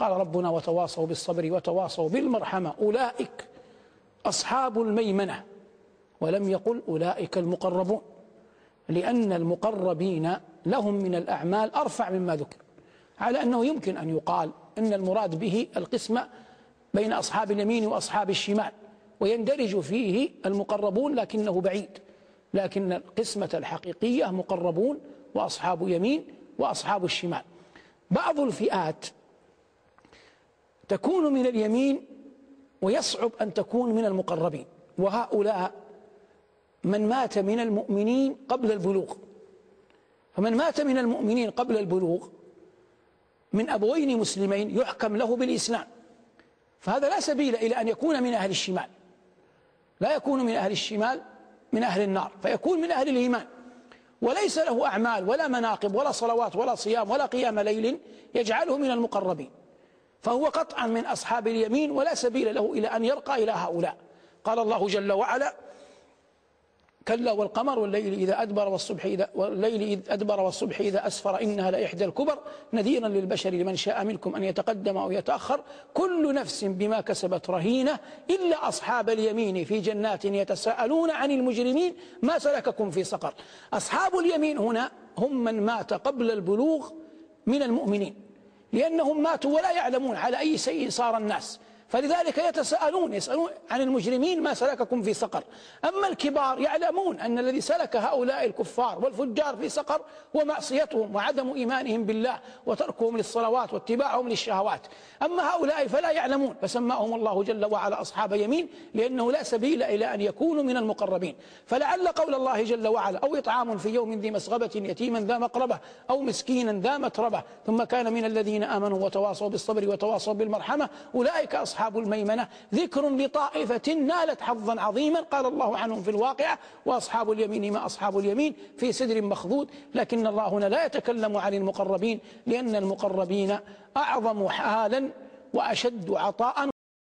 قال ربنا وتواصوا بالصبر وتواصوا بالمرحمة. أولئك أصحاب الميمنة. ولم يقل أولئك المقربون. لأن المقربين لهم من الأعمال أرفع مما ذكر. على أنه يمكن أن يقال أن المراد به القسمة بين أصحاب اليمين وأصحاب الشمال. ويندرج فيه المقربون لكنه بعيد. لكن القسمة الحقيقية مقربون وأصحاب يمين وأصحاب الشمال. بعض الفئات تكون من اليمين ويصعب أن تكون من المقربين. وهؤلاء من مات من المؤمنين قبل البلوغ. فمن مات من المؤمنين قبل البلوغ من أبوين مسلمين يحكم له بالإسلام. فهذا لا سبيل إلى أن يكون من أهل الشمال. لا يكون من أهل الشمال من أهل النار فيكون من أهل الإيمان. وليس له أعمال ولا مناقب ولا صلوات ولا صيام ولا قيام ليل يجعله من المقربين. فهو قطعا من أصحاب اليمين ولا سبيل له إلى أن يرقى إلى هؤلاء. قال الله جل وعلا كلا والقمر والليل إذا أدبر والصبح إذا والليل إذ أدبر والصبح إذا أسفر إنها لإحدى الكبر. نذيرا للبشر لمن شاء منكم أن يتقدم أو يتأخر. كل نفس بما كسبت رهينة إلا أصحاب اليمين في جنات يتساءلون عن المجرمين ما سلككم في سقر. أصحاب اليمين هنا هم من مات قبل البلوغ من المؤمنين. لأنهم ماتوا ولا يعلمون على أي شيء صار الناس. فلذلك يتساءلون يسألون عن المجرمين ما سلككم في سقر. أما الكبار يعلمون أن الذي سلك هؤلاء الكفار والفجار في سقر ومعصيتهم وعدم إيمانهم بالله وتركهم للصلوات واتباعهم للشهوات. أما هؤلاء فلا يعلمون فسماهم الله جل وعلا أصحاب يمين لأنه لا سبيل إلى أن يكونوا من المقربين. فلعل قول الله جل وعلا أو إطعام في يوم ذي مسغبة يتيما ذا مقربة أو مسكينا ذا متربة. ثم كان من الذين آمنوا وتواصوا بالصبر وتواصوا بالمرحمة أولئك أصحاب أصحاب الميمنة ذكر لطائفة نالت حظا عظيما قال الله عنهم في الواقعة وأصحاب اليمين ما أصحاب اليمين في سدر مخضود. لكن الله هنا لا يتكلم عن المقربين لأن المقربين أعظم حالا وأشد عطاء